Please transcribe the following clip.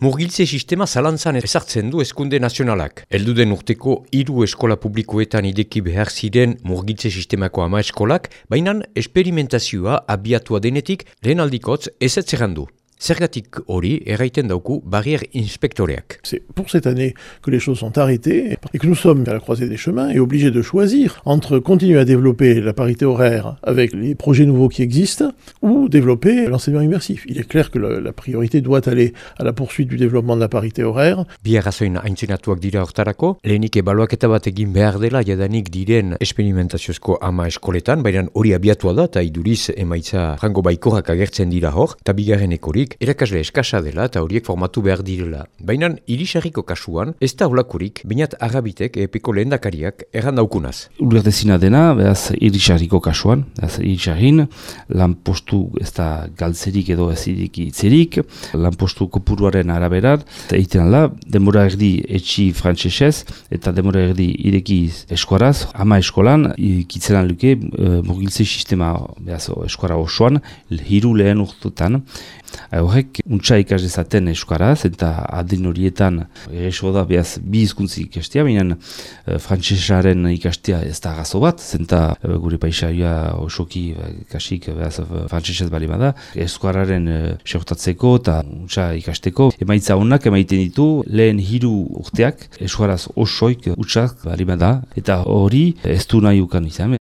Murgiltze sistema zalantzan ezartzen du eskunde nazionalak. Eldu den urteko hiru eskola publikoetan ideki behar ziren murgiltze sistemako ama eskolak, baina esperimentazioa abiatua denetik lehen aldikotz ezetzeran du. Zergatik hori erraiten dauku barrière inspektoreak. C'est pour cette année que les choses sont arrêtées et que nous sommes à la croisée des chemins et obligés de choisir entre continuer à développer la parité horaire avec les projets nouveaux qui existent ou développer l'enseignement immersif. Il est clair que la, la priorité doit aller à la poursuite du développement de la parité horaire. Bi arrazoin aintzinatuak dira hortarako, lehenik ebaluaketa bat egin behar dela jadanik diren esperimentaziozko ama eskoletan, baina hori abiatua da eta iduriz emaitza rango baikorrak agertzen dira hor, eta bigarren ekorik erakasle eskasa dela eta horiek formatu behar direla. Baina irisarriko kasuan, ez da holakurik, bainat arabitek epiko lehendakariak erran daukunaz. Ulertezina dena, behaz irisarriko kasuan, behaz irisarrin, lan postu ez da galtzerik edo ez itzerik, lan postu kopuruaren araberar, eta egiten la, demora erdi etxi frantsesez eta demora erdi ireki eskuaraz, ama eskolan, ikitzelan luke, e, mugiltze sistema behaz eskuara osoan, hiru lehen urtutan, Horrek, untsa ikas dezaten euskaraz, eta adin horietan egeso da behaz bi izkuntzi ikastea, baina e, frantsesaren ikastea ez da gazo bat, zenta e, gure paisaia osoki e, kasik behaz frantsesez bali bada, euskararen e, seurtatzeko eta untsa ikasteko. Emaitza honak emaiten ditu lehen hiru urteak euskaraz osoik utsak bali bada, eta hori ez du nahi ukan izan.